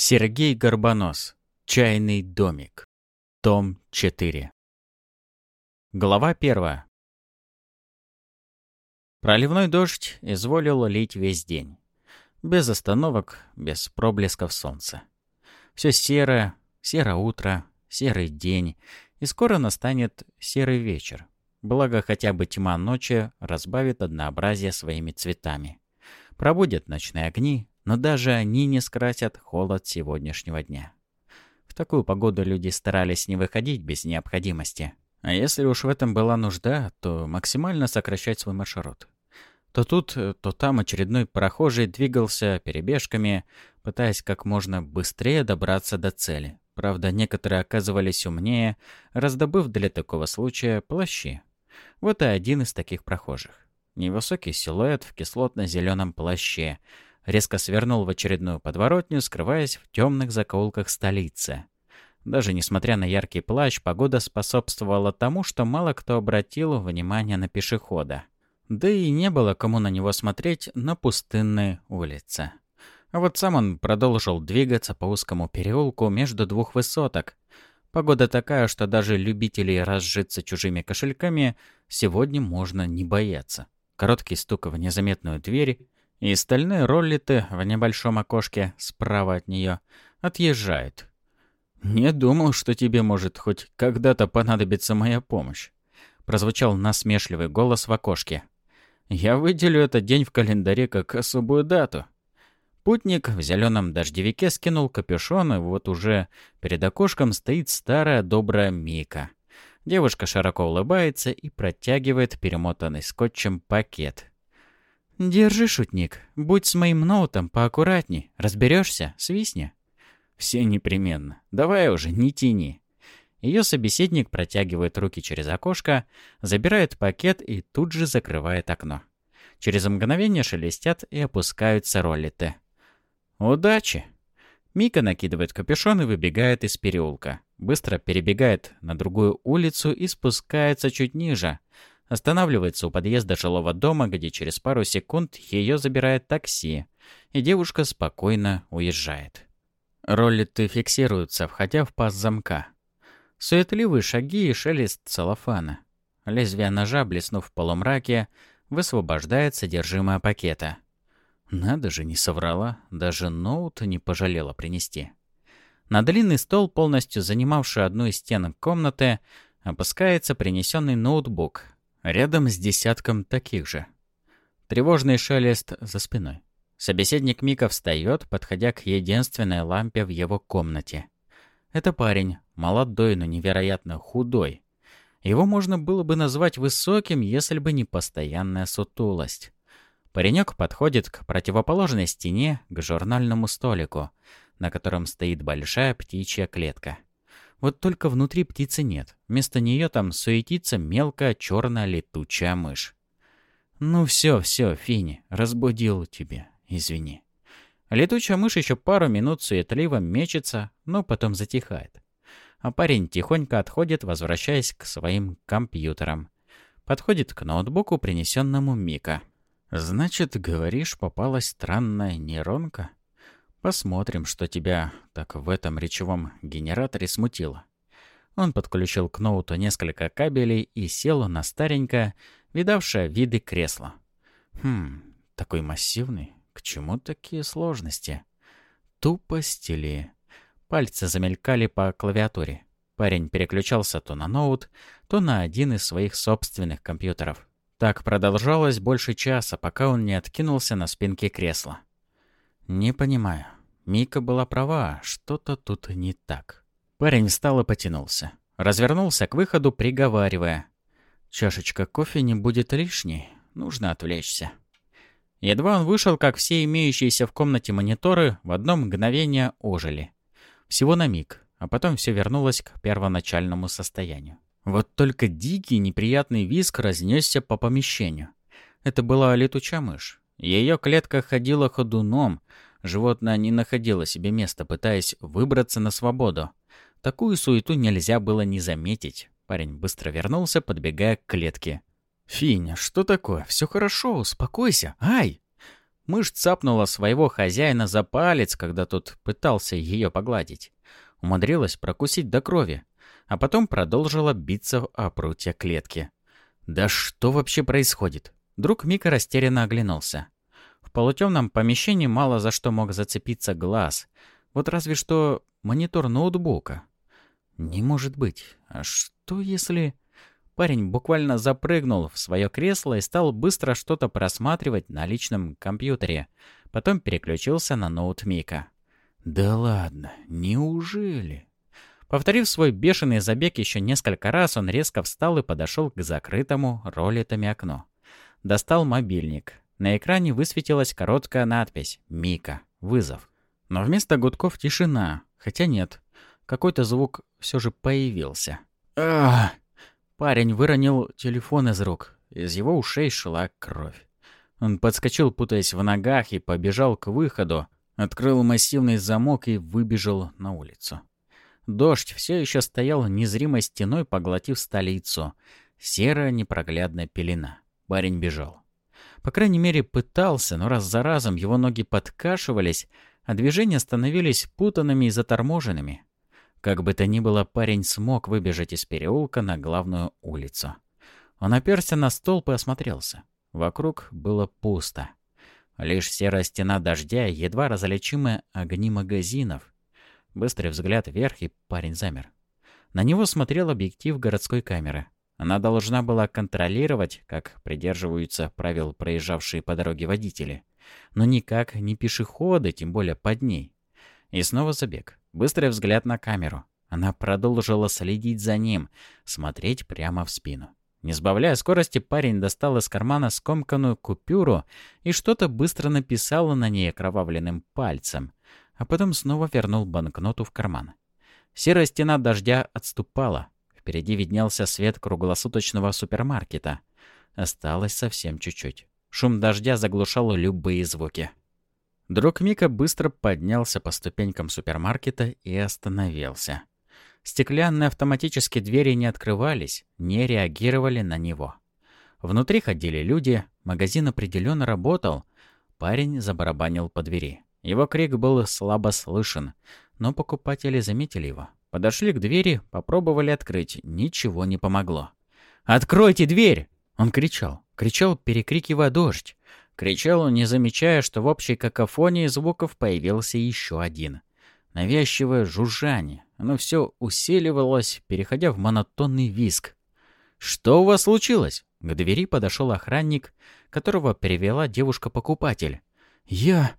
Сергей Горбонос. Чайный домик. Том 4. Глава 1. Проливной дождь изволил лить весь день. Без остановок, без проблесков солнца. Все серое, серое утро, серый день, и скоро настанет серый вечер. Благо, хотя бы тьма ночи разбавит однообразие своими цветами. Пробудет ночные огни, но даже они не скрасят холод сегодняшнего дня. В такую погоду люди старались не выходить без необходимости. А если уж в этом была нужда, то максимально сокращать свой маршрут. То тут, то там очередной прохожий двигался перебежками, пытаясь как можно быстрее добраться до цели. Правда, некоторые оказывались умнее, раздобыв для такого случая плащи. Вот и один из таких прохожих. Невысокий силуэт в кислотно-зеленом плаще — резко свернул в очередную подворотню, скрываясь в темных закоулках столицы. Даже несмотря на яркий плащ, погода способствовала тому, что мало кто обратил внимание на пешехода. Да и не было кому на него смотреть на пустынной улице. А вот сам он продолжил двигаться по узкому переулку между двух высоток. Погода такая, что даже любителей разжиться чужими кошельками сегодня можно не бояться. Короткий стук в незаметную дверь, и стальные роллиты в небольшом окошке справа от нее отъезжают. «Не думал, что тебе может хоть когда-то понадобиться моя помощь», прозвучал насмешливый голос в окошке. «Я выделю этот день в календаре как особую дату». Путник в зеленом дождевике скинул капюшон, и вот уже перед окошком стоит старая добрая Мика. Девушка широко улыбается и протягивает перемотанный скотчем пакет. «Держи, шутник. Будь с моим ноутом поаккуратней. Разберешься? Свистни». «Все непременно. Давай уже, не тяни». Ее собеседник протягивает руки через окошко, забирает пакет и тут же закрывает окно. Через мгновение шелестят и опускаются роллиты. «Удачи!» Мика накидывает капюшон и выбегает из переулка. Быстро перебегает на другую улицу и спускается чуть ниже, Останавливается у подъезда жилого дома, где через пару секунд ее забирает такси, и девушка спокойно уезжает. Роллиты фиксируются, входя в паз замка. Суетливые шаги и шелест целлофана. Лезвие ножа, блеснув в полумраке, высвобождает содержимое пакета. Надо же, не соврала, даже ноут не пожалела принести. На длинный стол, полностью занимавший одну из стен комнаты, опускается принесенный ноутбук, Рядом с десятком таких же. Тревожный шелест за спиной. Собеседник Мика встает, подходя к единственной лампе в его комнате. Это парень, молодой, но невероятно худой. Его можно было бы назвать высоким, если бы не постоянная сутулость. Паренек подходит к противоположной стене, к журнальному столику, на котором стоит большая птичья клетка. Вот только внутри птицы нет. Вместо нее там суетится мелкая черная летучая мышь. «Ну все, все, Фини, разбудил тебя, извини». Летучая мышь еще пару минут суетливо мечется, но потом затихает. А парень тихонько отходит, возвращаясь к своим компьютерам. Подходит к ноутбуку, принесенному Мика. «Значит, говоришь, попалась странная нейронка?» Посмотрим, что тебя так в этом речевом генераторе смутило. Он подключил к ноуту несколько кабелей и сел на старенькое, видавшее виды кресло. Хм, такой массивный. К чему такие сложности? Тупость или... Пальцы замелькали по клавиатуре. Парень переключался то на ноут, то на один из своих собственных компьютеров. Так продолжалось больше часа, пока он не откинулся на спинке кресла. «Не понимаю. Мика была права, что-то тут не так». Парень встал и потянулся. Развернулся к выходу, приговаривая. «Чашечка кофе не будет лишней. Нужно отвлечься». Едва он вышел, как все имеющиеся в комнате мониторы в одно мгновение ожили. Всего на миг, а потом все вернулось к первоначальному состоянию. Вот только дикий неприятный визг разнесся по помещению. Это была летучая мышь. Ее клетка ходила ходуном, животное не находило себе места, пытаясь выбраться на свободу. Такую суету нельзя было не заметить. Парень быстро вернулся, подбегая к клетке. «Финя, что такое? Все хорошо, успокойся. Ай!» Мышь цапнула своего хозяина за палец, когда тот пытался ее погладить. Умудрилась прокусить до крови, а потом продолжила биться о прутья клетки. «Да что вообще происходит?» Друг Мика растерянно оглянулся. В полутемном помещении мало за что мог зацепиться глаз. Вот разве что монитор ноутбука. Не может быть. А что если... Парень буквально запрыгнул в свое кресло и стал быстро что-то просматривать на личном компьютере. Потом переключился на ноут Мика. «Да ладно, неужели?» Повторив свой бешеный забег еще несколько раз, он резко встал и подошел к закрытому ролетами окну. Достал мобильник. На экране высветилась короткая надпись «Мика. Вызов». Но вместо гудков тишина. Хотя нет, какой-то звук все же появился. Ах! Парень выронил телефон из рук. Из его ушей шла кровь. Он подскочил, путаясь в ногах, и побежал к выходу, открыл массивный замок и выбежал на улицу. Дождь все еще стоял незримой стеной, поглотив столицу. Серая непроглядная пелена. Парень бежал. По крайней мере, пытался, но раз за разом его ноги подкашивались, а движения становились путанными и заторможенными. Как бы то ни было, парень смог выбежать из переулка на главную улицу. Он оперся на столб и осмотрелся. Вокруг было пусто. Лишь серая стена дождя и едва различимые огни магазинов. Быстрый взгляд вверх, и парень замер. На него смотрел объектив городской камеры. Она должна была контролировать, как придерживаются правил проезжавшие по дороге водители. Но никак не пешеходы, тем более под ней. И снова забег. Быстрый взгляд на камеру. Она продолжила следить за ним, смотреть прямо в спину. Не сбавляя скорости, парень достал из кармана скомканную купюру и что-то быстро написал на ней окровавленным пальцем, а потом снова вернул банкноту в карман. Серая стена дождя отступала. Впереди виднелся свет круглосуточного супермаркета. Осталось совсем чуть-чуть. Шум дождя заглушал любые звуки. Друг Мика быстро поднялся по ступенькам супермаркета и остановился. Стеклянные автоматические двери не открывались, не реагировали на него. Внутри ходили люди, магазин определенно работал. Парень забарабанил по двери. Его крик был слабо слышен, но покупатели заметили его. Подошли к двери, попробовали открыть. Ничего не помогло. «Откройте дверь!» Он кричал. Кричал, перекрикивая дождь. Кричал не замечая, что в общей какофонии звуков появился еще один. Навязчивое жужжание. Оно все усиливалось, переходя в монотонный визг. «Что у вас случилось?» К двери подошел охранник, которого перевела девушка-покупатель. «Я...»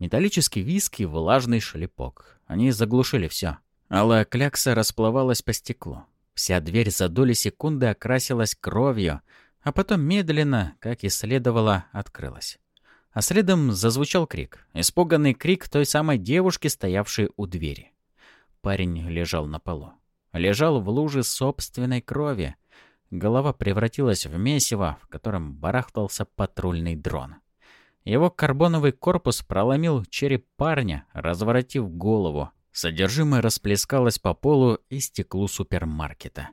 Металлический виск и влажный шлепок. Они заглушили все. Алая клякса расплывалась по стеклу. Вся дверь за доли секунды окрасилась кровью, а потом медленно, как и следовало, открылась. А следом зазвучал крик. Испуганный крик той самой девушки, стоявшей у двери. Парень лежал на полу. Лежал в луже собственной крови. Голова превратилась в месиво, в котором барахтался патрульный дрон. Его карбоновый корпус проломил череп парня, разворотив голову. Содержимое расплескалось по полу и стеклу супермаркета.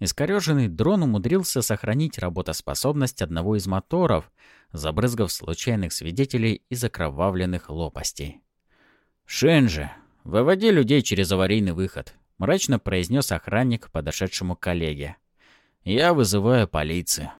Искореженный дрон умудрился сохранить работоспособность одного из моторов, забрызгав случайных свидетелей из окровавленных лопастей. «Шенджи, выводи людей через аварийный выход», — мрачно произнес охранник подошедшему коллеге. «Я вызываю полицию».